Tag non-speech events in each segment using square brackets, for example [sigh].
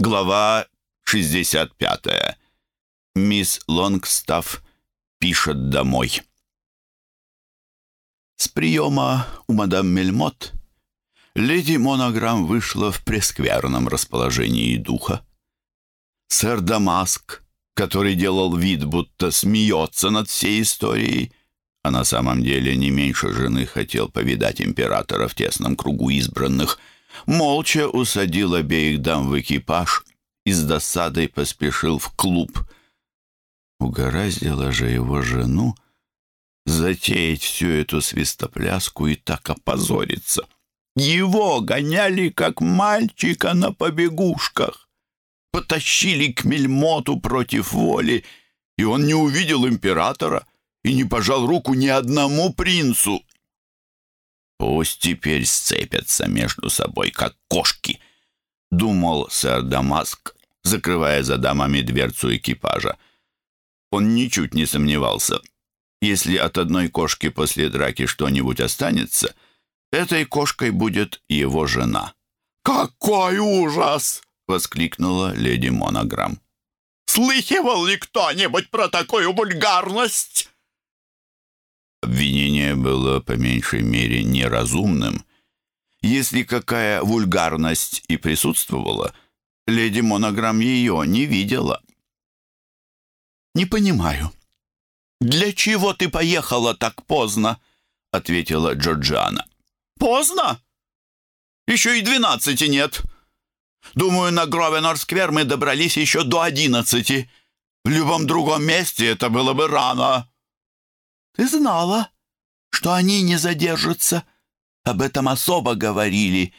Глава 65. Мисс Лонгстафф пишет домой. С приема у мадам Мельмот леди Монограмм вышла в прескверном расположении духа. Сэр Дамаск, который делал вид, будто смеется над всей историей, а на самом деле не меньше жены хотел повидать императора в тесном кругу избранных – молча усадил обеих дам в экипаж и с досадой поспешил в клуб. Угораздило же его жену затеять всю эту свистопляску и так опозориться. Его гоняли, как мальчика на побегушках. Потащили к Мельмоту против воли, и он не увидел императора и не пожал руку ни одному принцу. Пусть теперь сцепятся между собой, как кошки, думал сэр Дамаск, закрывая за дамами дверцу экипажа. Он ничуть не сомневался. Если от одной кошки после драки что-нибудь останется, этой кошкой будет его жена. «Какой ужас!» — воскликнула леди Монограмм. «Слыхивал ли кто-нибудь про такую вульгарность?» Обвинение было по меньшей мере неразумным. Если какая вульгарность и присутствовала, леди Монограмм ее не видела. «Не понимаю, для чего ты поехала так поздно?» — ответила Джорджиана. «Поздно? Еще и двенадцати нет. Думаю, на Гровенор-сквер мы добрались еще до одиннадцати. В любом другом месте это было бы рано». Ты знала, что они не задержатся. Об этом особо говорили.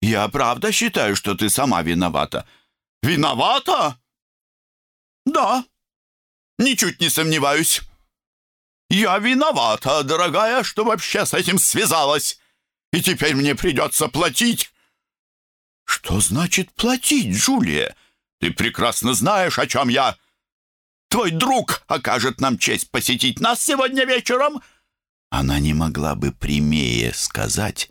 Я правда считаю, что ты сама виновата. Виновата? Да, ничуть не сомневаюсь. Я виновата, дорогая, что вообще с этим связалась. И теперь мне придется платить. Что значит платить, Джулия? Ты прекрасно знаешь, о чем я. Твой друг окажет нам честь посетить нас сегодня вечером». Она не могла бы прямее сказать,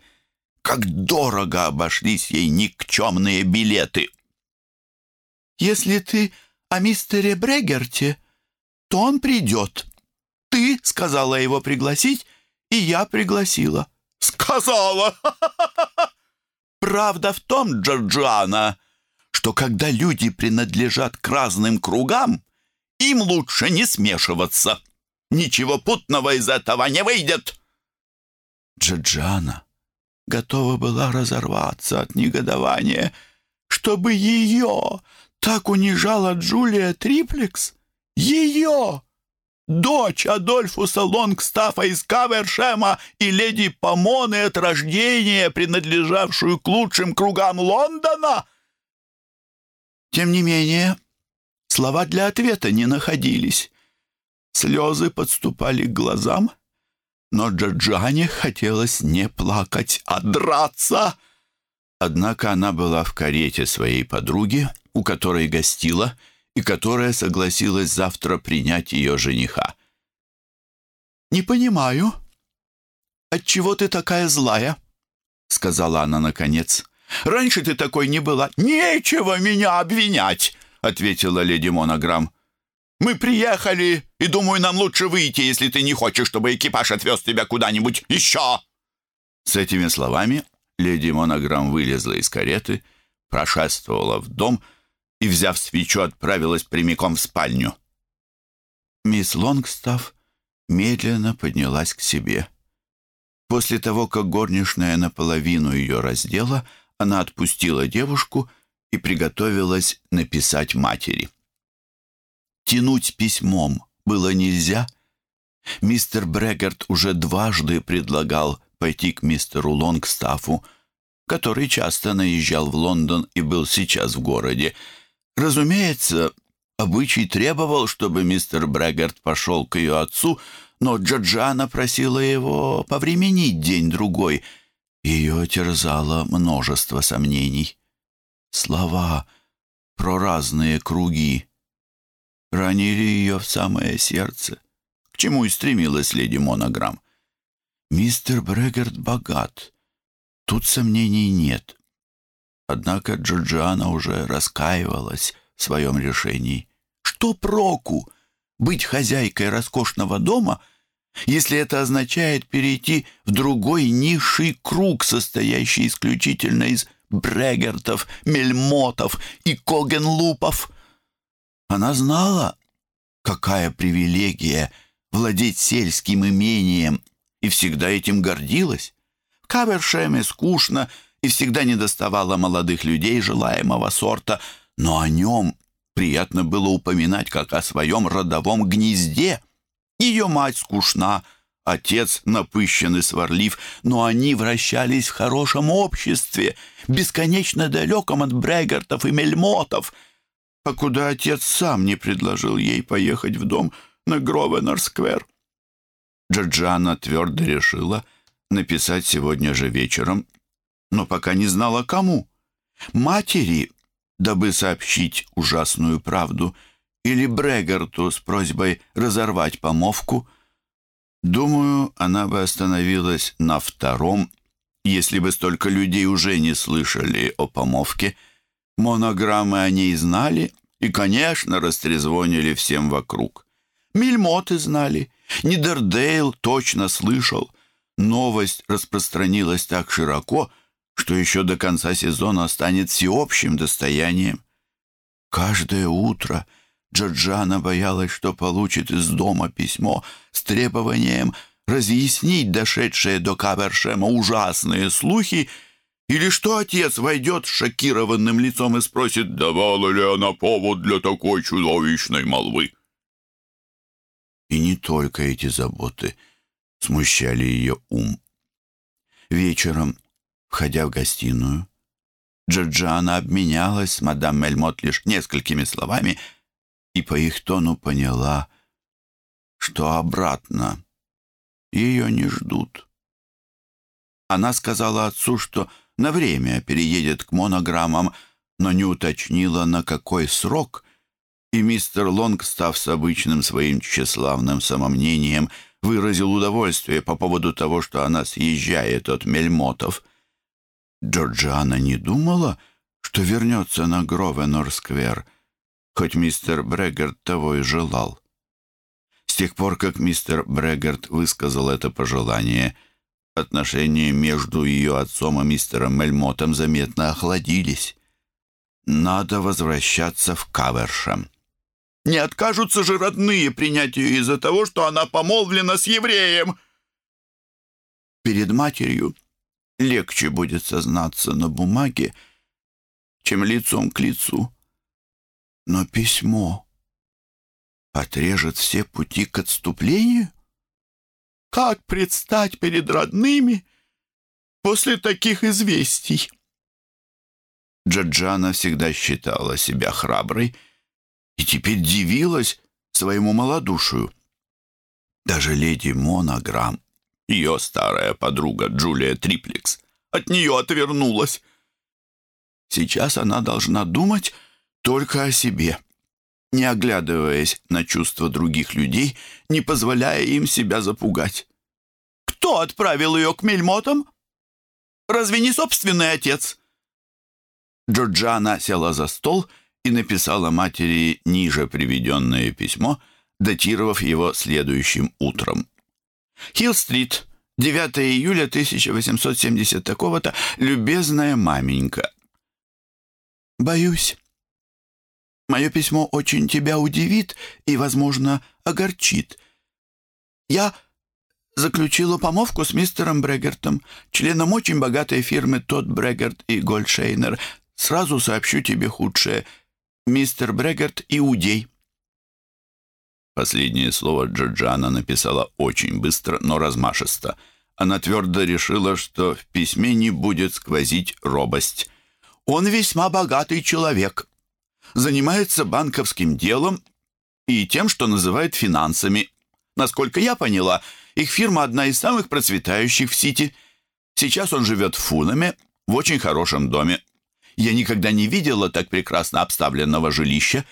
как дорого обошлись ей никчемные билеты. «Если ты о мистере Брегерте, то он придет. Ты сказала его пригласить, и я пригласила». «Сказала!» [laughs] «Правда в том, Джорджиана, что когда люди принадлежат к разным кругам, им лучше не смешиваться. Ничего путного из этого не выйдет. Джаджана готова была разорваться от негодования, чтобы ее так унижала Джулия Триплекс. Ее! Дочь Адольфуса Лонгстафа из Кавершема и леди Помоны от рождения, принадлежавшую к лучшим кругам Лондона. Тем не менее, Слова для ответа не находились. Слезы подступали к глазам, но Джорджане хотелось не плакать, а драться. Однако она была в карете своей подруги, у которой гостила, и которая согласилась завтра принять ее жениха. «Не понимаю, отчего ты такая злая?» — сказала она наконец. «Раньше ты такой не была. Нечего меня обвинять!» ответила леди Монограмм. «Мы приехали, и думаю, нам лучше выйти, если ты не хочешь, чтобы экипаж отвез тебя куда-нибудь еще!» С этими словами леди Монограмм вылезла из кареты, прошествовала в дом и, взяв свечу, отправилась прямиком в спальню. Мисс Лонгстафф медленно поднялась к себе. После того, как горничная наполовину ее раздела, она отпустила девушку и приготовилась написать матери. Тянуть письмом было нельзя. Мистер Брегерт уже дважды предлагал пойти к мистеру Лонгстафу, который часто наезжал в Лондон и был сейчас в городе. Разумеется, обычай требовал, чтобы мистер Брегерт пошел к ее отцу, но Джорджана просила его повременить день-другой. Ее терзало множество сомнений слова про разные круги. Ранили ее в самое сердце, к чему и стремилась леди Монограмм. Мистер Брегерт богат, тут сомнений нет. Однако Джорджиана уже раскаивалась в своем решении. Что проку быть хозяйкой роскошного дома, если это означает перейти в другой низший круг, состоящий исключительно из Брегертов, Мельмотов и Когенлупов? Она знала, какая привилегия владеть сельским имением, и всегда этим гордилась. В Кавершеме скучно и всегда недоставало молодых людей желаемого сорта, но о нем приятно было упоминать как о своем родовом гнезде. Ее мать скучна, отец напыщен и сварлив, но они вращались в хорошем обществе, бесконечно далеком от Брегертов и Мельмотов, покуда отец сам не предложил ей поехать в дом на Гровенор-сквер. Джорджана твердо решила написать сегодня же вечером, но пока не знала кому. Матери, дабы сообщить ужасную правду, или Брегерту с просьбой разорвать помолвку. Думаю, она бы остановилась на втором, если бы столько людей уже не слышали о помолвке. Монограммы о ней знали и, конечно, растрезвонили всем вокруг. Мильмоты знали, Нидердейл точно слышал. Новость распространилась так широко, что еще до конца сезона станет всеобщим достоянием. Каждое утро Джорджана боялась, что получит из дома письмо с требованием разъяснить дошедшие до Кавершема ужасные слухи, или что отец войдет с шокированным лицом и спросит, давала ли она повод для такой чудовищной молвы. И не только эти заботы смущали ее ум. Вечером, входя в гостиную, Джорджана обменялась с мадам Мельмот лишь несколькими словами и по их тону поняла, что обратно ее не ждут. Она сказала отцу, что на время переедет к монограммам, но не уточнила, на какой срок, и мистер Лонг, став с обычным своим тщеславным самомнением, выразил удовольствие по поводу того, что она съезжает от Мельмотов. Джорджиана не думала, что вернется на Гровенор-сквер, хоть мистер Бреггард того и желал. С тех пор, как мистер Бреггард высказал это пожелание, отношения между ее отцом и мистером Мельмотом заметно охладились. Надо возвращаться в Кавершем. Не откажутся же родные принять ее из-за того, что она помолвлена с евреем. Перед матерью легче будет сознаться на бумаге, чем лицом к лицу. Но письмо отрежет все пути к отступлению? Как предстать перед родными после таких известий? Джаджана всегда считала себя храброй, и теперь дивилась своему малодушию. Даже леди Монограмм, ее старая подруга Джулия Триплекс, от нее отвернулась. Сейчас она должна думать только о себе, не оглядываясь на чувства других людей, не позволяя им себя запугать. Кто отправил ее к мельмотам? Разве не собственный отец? Джорджана села за стол и, написала матери ниже приведенное письмо, датировав его следующим утром. «Хилл-стрит, 9 июля 1870 такого-то, любезная маменька». «Боюсь, мое письмо очень тебя удивит и, возможно, огорчит. Я заключила помолвку с мистером Брегертом, членом очень богатой фирмы Тодд Брегерт и Гольдшейнер. Сразу сообщу тебе худшее — мистер Брегерт иудей». Последнее слово Джорджана написала очень быстро, но размашисто. Она твердо решила, что в письме не будет сквозить робость. «Он весьма богатый человек. Занимается банковским делом и тем, что называют финансами. Насколько я поняла, их фирма одна из самых процветающих в Сити. Сейчас он живет в Фунаме, в очень хорошем доме. Я никогда не видела так прекрасно обставленного жилища.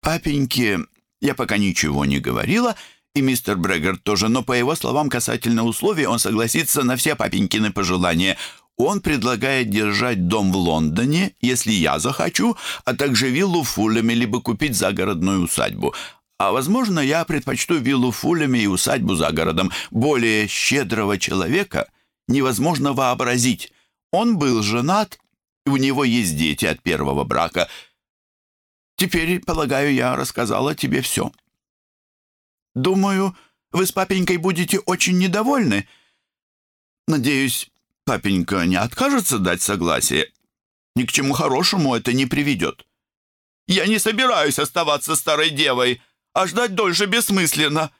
Папеньке я пока ничего не говорила, и мистер Брегер тоже, но, по его словам, касательно условий, он согласится на все папенькины пожелания. Он предлагает держать дом в Лондоне, если я захочу, а также виллу в либо купить загородную усадьбу. А, возможно, я предпочту виллу в и усадьбу за городом. Более щедрого человека невозможно вообразить. Он был женат, и у него есть дети от первого брака. Теперь, полагаю, я рассказала тебе все. Думаю, вы с папенькой будете очень недовольны. Надеюсь, папенька не откажется дать согласие. Ни к чему хорошему это не приведет. Я не собираюсь оставаться старой девой, а ждать дольше бессмысленно.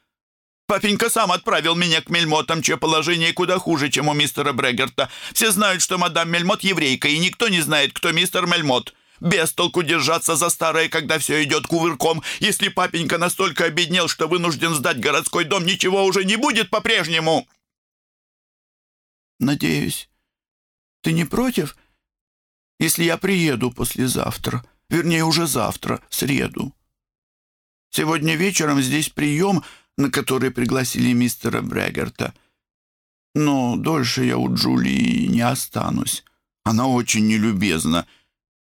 Папенька сам отправил меня к Мельмотам, чье положение куда хуже, чем у мистера Брегерта. Все знают, что мадам Мельмот еврейка, и никто не знает, кто мистер Мельмот. Без толку держаться за старое, когда все идет кувырком. Если папенька настолько обеднел, что вынужден сдать городской дом, ничего уже не будет по-прежнему. Надеюсь, ты не против, если я приеду послезавтра, вернее, уже завтра, среду? Сегодня вечером здесь прием, на который пригласили мистера Брегерта. Но дольше я у Джулии не останусь. Она очень нелюбезна.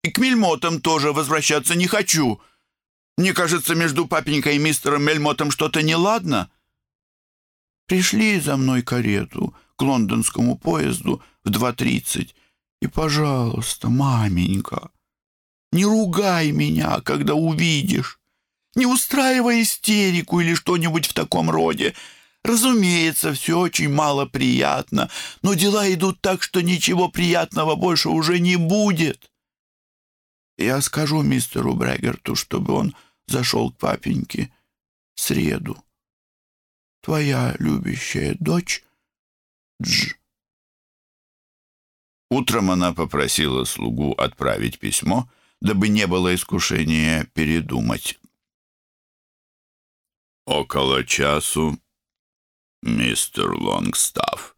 И к Мельмотам тоже возвращаться не хочу. Мне кажется, между папенькой и мистером Мельмотом что-то неладно. Пришли за мной карету к лондонскому поезду в 2.30. И, пожалуйста, маменька, не ругай меня, когда увидишь. Не устраивай истерику или что-нибудь в таком роде. Разумеется, все очень малоприятно, но дела идут так, что ничего приятного больше уже не будет. Я скажу мистеру Брегерту, чтобы он зашел к папеньке в среду. Твоя любящая дочь Дж. Утром она попросила слугу отправить письмо, дабы не было искушения передумать. Около часу мистер Лонгстафф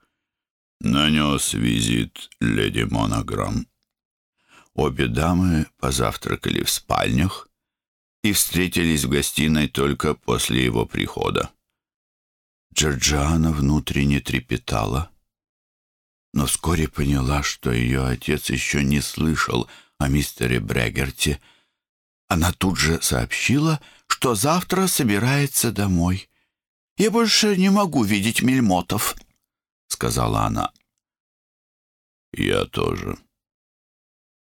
нанес визит леди Монограмм. Обе дамы позавтракали в спальнях и встретились в гостиной только после его прихода. Джорджиана внутренне трепетала, но вскоре поняла, что ее отец еще не слышал о мистере Брегерте. Она тут же сообщила, что завтра собирается домой. «Я больше не могу видеть мельмотов», — сказала она. «Я тоже».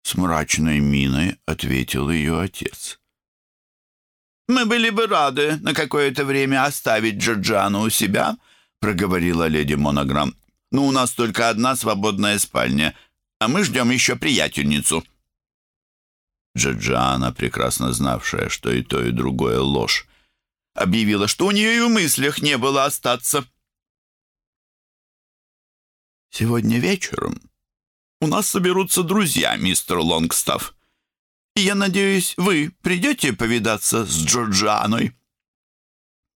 С мрачной миной ответил ее отец. «Мы были бы рады на какое-то время оставить Джорджану у себя», — проговорила леди Монограмм. «Но у нас только одна свободная спальня, а мы ждем еще приятельницу». Джорджиана, прекрасно знавшая, что и то, и другое ложь, объявила, что у нее и в мыслях не было остаться. «Сегодня вечером у нас соберутся друзья, мистер Лонгстафф. И я надеюсь, вы придете повидаться с Джорджианой?»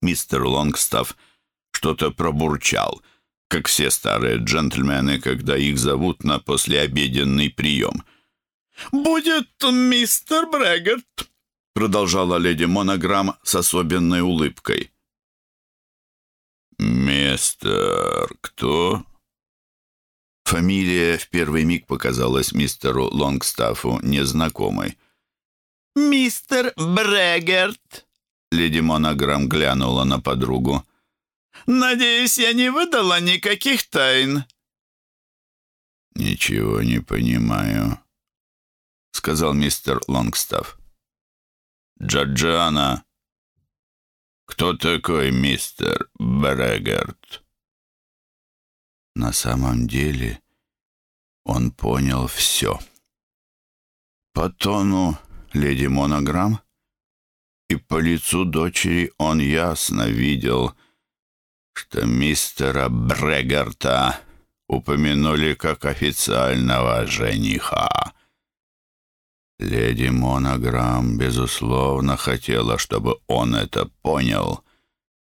Мистер Лонгстафф что-то пробурчал, как все старые джентльмены, когда их зовут на послеобеденный прием — «Будет мистер Брэггерт», — продолжала леди Монограмм с особенной улыбкой. «Мистер кто?» Фамилия в первый миг показалась мистеру Лонгстаффу незнакомой. «Мистер Брэггерт», — леди Монограмм глянула на подругу. «Надеюсь, я не выдала никаких тайн». «Ничего не понимаю», — сказал мистер Лонгстафф. «Джорджиана, кто такой мистер Брегерт?» На самом деле он понял все. По тону леди Монограмм и по лицу дочери он ясно видел, что мистера Брегерта упомянули как официального жениха. Леди Монограмм, безусловно, хотела, чтобы он это понял,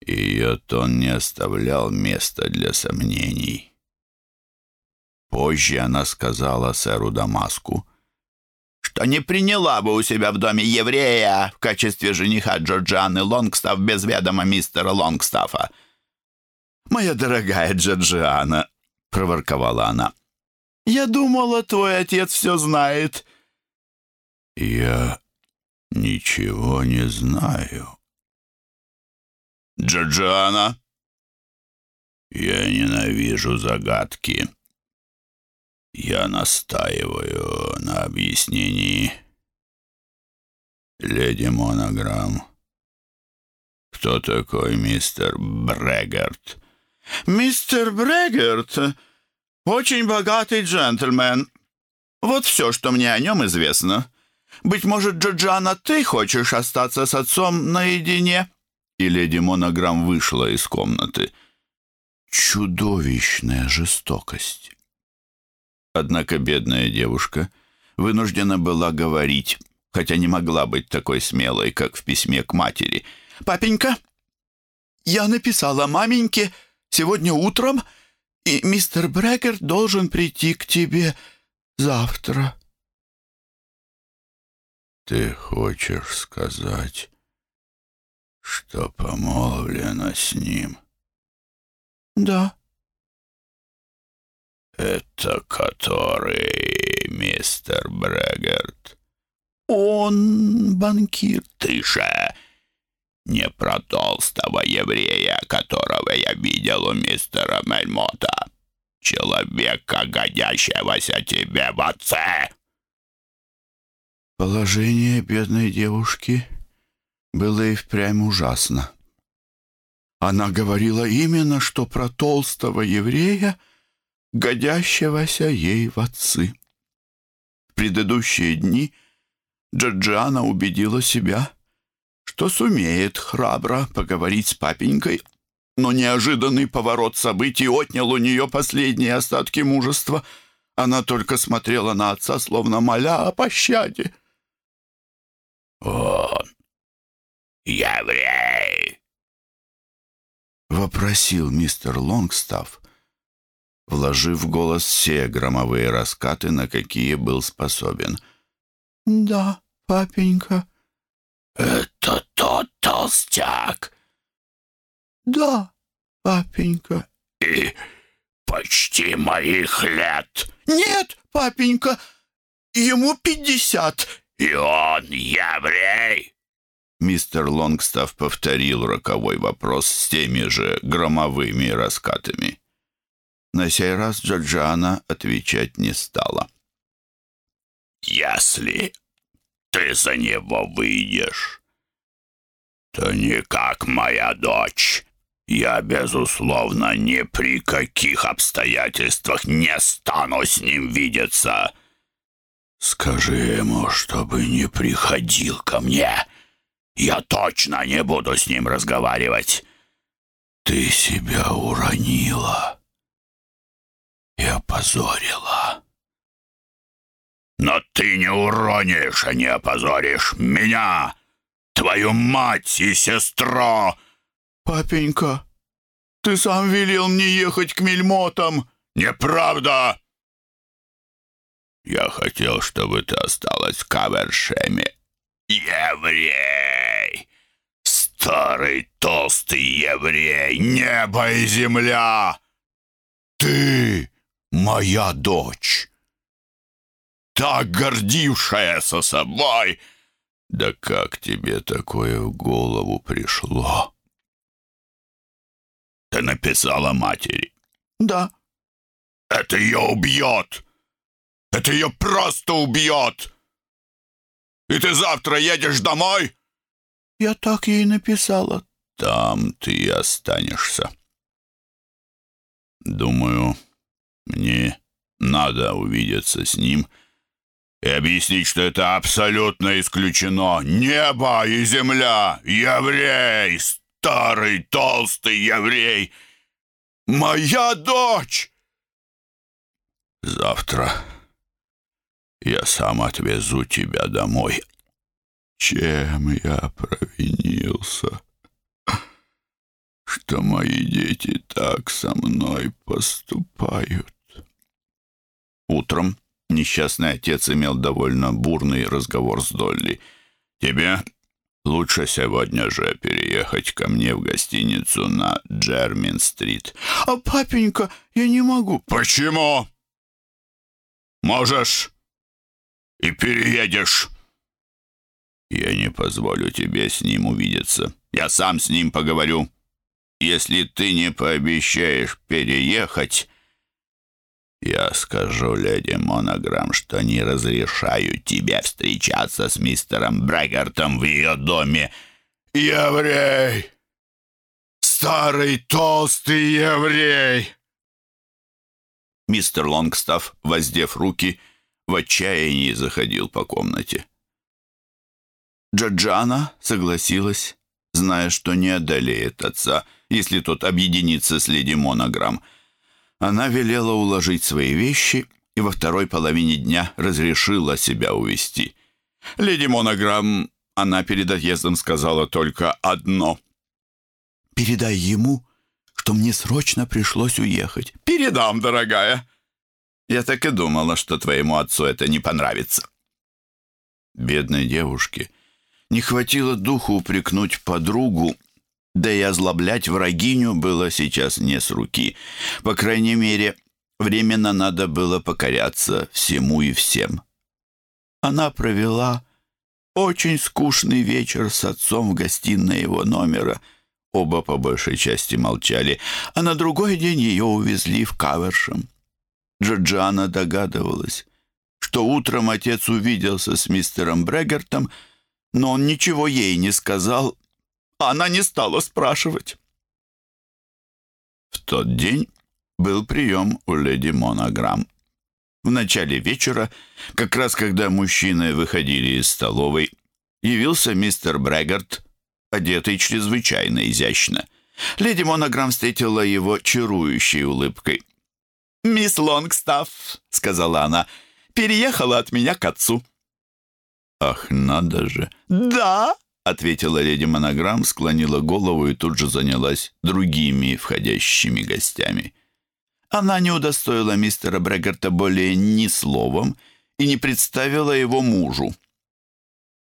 и ее тон не оставлял места для сомнений. Позже она сказала сэру Дамаску, что не приняла бы у себя в доме еврея в качестве жениха Джорджианы Лонгстаф без ведома мистера Лонгстафа. «Моя дорогая Джорджиана», — проворковала она, — Я думала, твой отец все знает». «Я ничего не знаю». «Джорджиана?» «Я ненавижу загадки. Я настаиваю на объяснении. Леди Монограмм, кто такой мистер Брегерт?» «Мистер Брегерт очень богатый джентльмен. Вот все, что мне о нем известно. Быть может, Джорджана, ты хочешь остаться с отцом наедине?» И леди Монограмм вышла из комнаты. Чудовищная жестокость. Однако бедная девушка вынуждена была говорить, хотя не могла быть такой смелой, как в письме к матери. «Папенька, я написала маменьке сегодня утром, и мистер Брекер должен прийти к тебе завтра». «Ты хочешь сказать, что помолвлена с ним?» «Да». «Это который мистер Брегерт?» «Он банкир». «Ты же не про толстого еврея, которого я видел у мистера Мельмота, человека, годящегося тебе в отце!» Положение бедной девушки было и впрямь ужасно. Она говорила именно, что про толстого еврея, годящегося ей в отцы. В предыдущие дни Джорджиана убедила себя, что сумеет храбро поговорить с папенькой, но неожиданный поворот событий отнял у нее последние остатки мужества. Она только смотрела на отца, словно моля о пощаде. «Он еврей!» — вопросил мистер Лонгстафф, вложив в голос все громовые раскаты, на какие был способен. «Да, папенька». «Это тот толстяк?» «Да, папенька». «И почти моих лет?» «Нет, папенька, ему пятьдесят». «И он еврей?» Мистер Лонгстафф повторил роковой вопрос с теми же громовыми раскатами. На сей раз Джорджиана отвечать не стала. «Если ты за него выйдешь, то не как моя дочь. Я, безусловно, ни при каких обстоятельствах не стану с ним видеться». Скажи ему, чтобы не приходил ко мне. Я точно не буду с ним разговаривать. Ты себя уронила и опозорила. Но ты не уронишь и не опозоришь меня, твою мать и сестру. Папенька, ты сам велел мне ехать к мельмотам. Неправда. Я хотел, чтобы ты осталась в Кавершеме. Еврей! Старый толстый еврей! Небо и земля! Ты моя дочь! Так гордившаяся собой! Да как тебе такое в голову пришло? Ты написала матери? Да. Это ее убьет! Это ее просто убьет! И ты завтра едешь домой?» «Я так ей написала». «Там ты и останешься. Думаю, мне надо увидеться с ним и объяснить, что это абсолютно исключено. Небо и земля, еврей, старый толстый еврей, моя дочь!» «Завтра...» я сам отвезу тебя домой. Чем я провинился, что мои дети так со мной поступают? Утром несчастный отец имел довольно бурный разговор с Долли. «Тебе лучше сегодня же переехать ко мне в гостиницу на Джермин-стрит». «А папенька, я не могу». «Почему?» Можешь и переедешь. Я не позволю тебе с ним увидеться. Я сам с ним поговорю. Если ты не пообещаешь переехать, я скажу леди Монограмм, что не разрешаю тебе встречаться с мистером Брэггартом в ее доме. Еврей! Старый толстый еврей!» Мистер Лонгстафф, воздев руки, в отчаянии заходил по комнате. Джаджана согласилась, зная, что не одолеет отца, если тот объединится с леди Монограмм. Она велела уложить свои вещи и во второй половине дня разрешила себя увести. Леди Монограмм, она перед отъездом сказала только одно. «Передай ему, что мне срочно пришлось уехать». «Передам, дорогая». «Я так и думала, что твоему отцу это не понравится». Бедной девушке не хватило духу упрекнуть подругу, да и озлоблять врагиню было сейчас не с руки. По крайней мере, временно надо было покоряться всему и всем. Она провела очень скучный вечер с отцом в гостиной его номера. Оба по большей части молчали, а на другой день ее увезли в Кавершем. Джорджана догадывалась, что утром отец увиделся с мистером Брегертом, но он ничего ей не сказал, она не стала спрашивать. В тот день был прием у леди Монограмм. В начале вечера, как раз когда мужчины выходили из столовой, явился мистер Брэгарт, одетый чрезвычайно изящно. Леди Монограмм встретила его чарующей улыбкой. «Мисс Лонгстафф», — сказала она, — «переехала от меня к отцу». «Ах, надо же!» «Да!» — ответила леди Монограмм, склонила голову и тут же занялась другими входящими гостями. Она не удостоила мистера Брегерта более ни словом и не представила его мужу.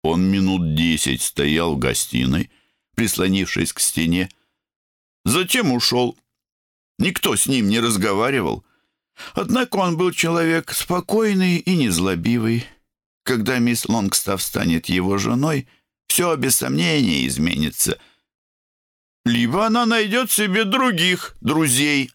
Он минут десять стоял в гостиной, прислонившись к стене. Затем ушел. Никто с ним не разговаривал. Однако он был человек спокойный и незлобивый. Когда мисс Лонгстафф станет его женой, все без сомнения изменится. Либо она найдет себе других друзей,